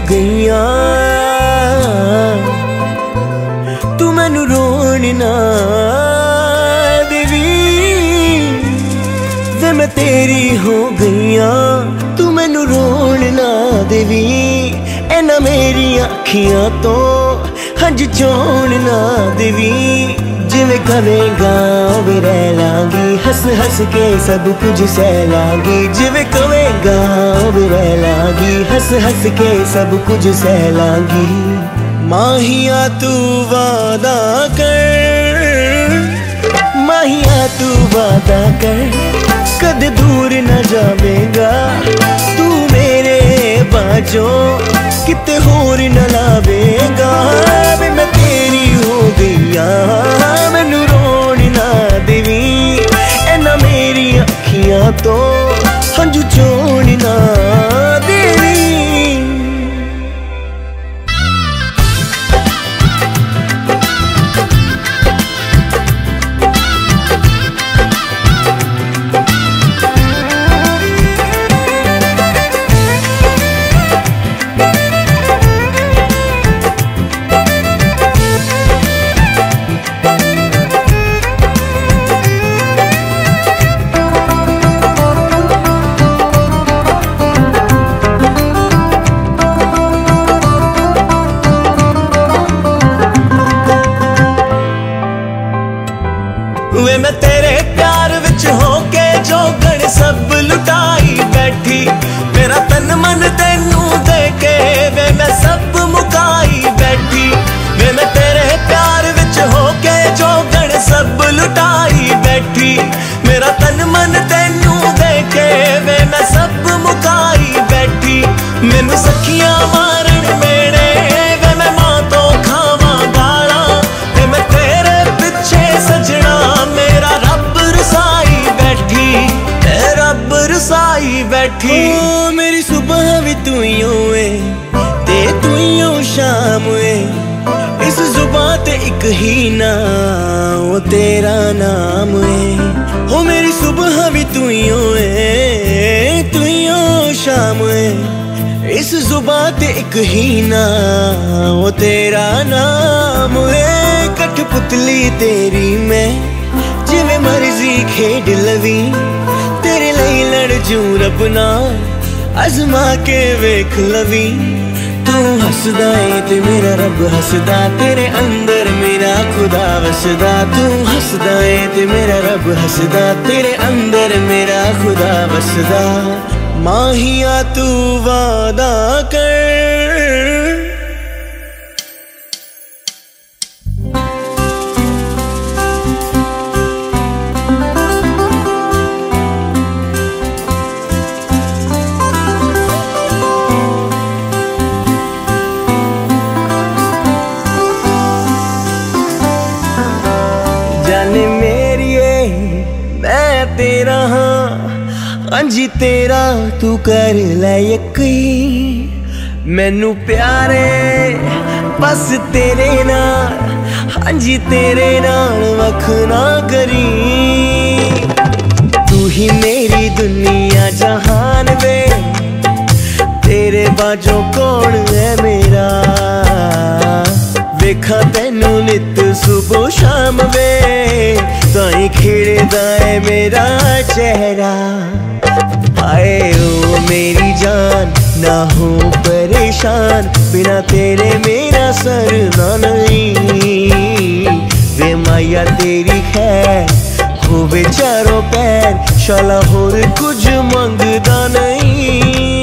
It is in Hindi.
ਗਈਆਂ। ਤੂੰ ਮੈਨੂੰ ਰੋਣ ਨਾ ਦੇਵੀ। ਜੇ ਮੈਂ ਤੇਰੀ ਹੋ ਗਈਆਂ, ਤੂੰ ਮੈਨੂੰ ਰੋਣ ਨਾ ਦੇਵੀ। ਇਹਨਾਂ ਮੇਰੀਆਂ ਅੱਖੀਆਂ ਤੋਂ ਹੰਝ ਚੋਣ ਨਾ ਦੇਵੀ। ਜਿਵੇਂ ਕਵੇਂਗਾ ਵੀ ਰਹਿ ਲਾਂਗੀ। हस हस के सब कुछ सहलागी, जिवे कवे गाँव रह लागी हस हस के सब कुछ सहलागी। माहिया तू वादा कर, माहिया तू वादा कर, कद दूर न जावेगा। तू मेरे बाजो, कित होर न लावेगा todo ਸਭ ਲੁਟਾਈ ਬੈਠੀ ਮੇਰਾ ਤਨ ਮਨ ਤੈਨੂੰ ਦੇ ਕੇ ਵੇ ਮੈਂ ਸਭ ਮੁਕਾਈ ਬੈਠੀ ਵੇ ਮੈਂ ਤੇਰੇ ਪਿਆਰ ਵਿੱਚ ਹੋ ਕੇ ਜੋਗਣ ਸਭ ਲੁਟਾਈ ਬੈਠੀ ਮੇਰਾ ਤਨ ਮਨ ਤੈਨੂੰ बैठी। ओ, मेरी सुबह भी तू ही होए ते तू ही हो शाम ए इस जुबा ते एक ही ना ओ तेरा नाम है। हो मेरी सुबह भी तू ही होए तू ही हो शाम ए इस जुबा ते एक ही ना ओ तेरा नाम है। कठपुतली तेरी मैं जिवें मर्ज़ी खेड लवी। जू रबना अजमा के वेख लवी। तू हसदा ते मेरा रब हसदा, तेरे अंदर मेरा खुदा वसदा। तू हसदा है ते मेरा रब हसदा, तेरे अंदर मेरा खुदा वसदा। माहिया तू वादा कर ਜਾਨੇ ਮੇਰੀਏ, ਮੈਂ ਤੇਰਾ ਹਾਂ। ਅੰਜੀ ਤੇਰਾ ਤੂੰ ਕਰ ਲੈ ਯਕੀਨ ਮੈਨੂੰ ਪਿਆਰੇ, ਬਸ ਤੇਰੇ ਨਾਲ। ਹਾਂਜੀ ਤੇਰੇ ਨਾਲ ਵਖ ਨਾ ਕਰੀ। ਤੂੰ ਹੀ ਮੇਰੀ ਦੁਨੀਆ ਜਹਾਨ ਵੇ। ਤੇਰੇ ਬਾਝੋਂ ਕੌਣ ਹੈ ਮੇਰਾ? ਵੇਖਾਂ ਤੈਨੂੰ ਨਿਤ ਸੁਬੋ ਸ਼ਾਮ ਵੇ। आई खिड़दाए मेरा चेहरा। आए ओ मेरी जान, ना हो परेशान, बिना तेरे मेरा सर ना नहीं। वे माया तेरी खैर हो चारों पैर, शाला होर कुछ मंगदा नहीं।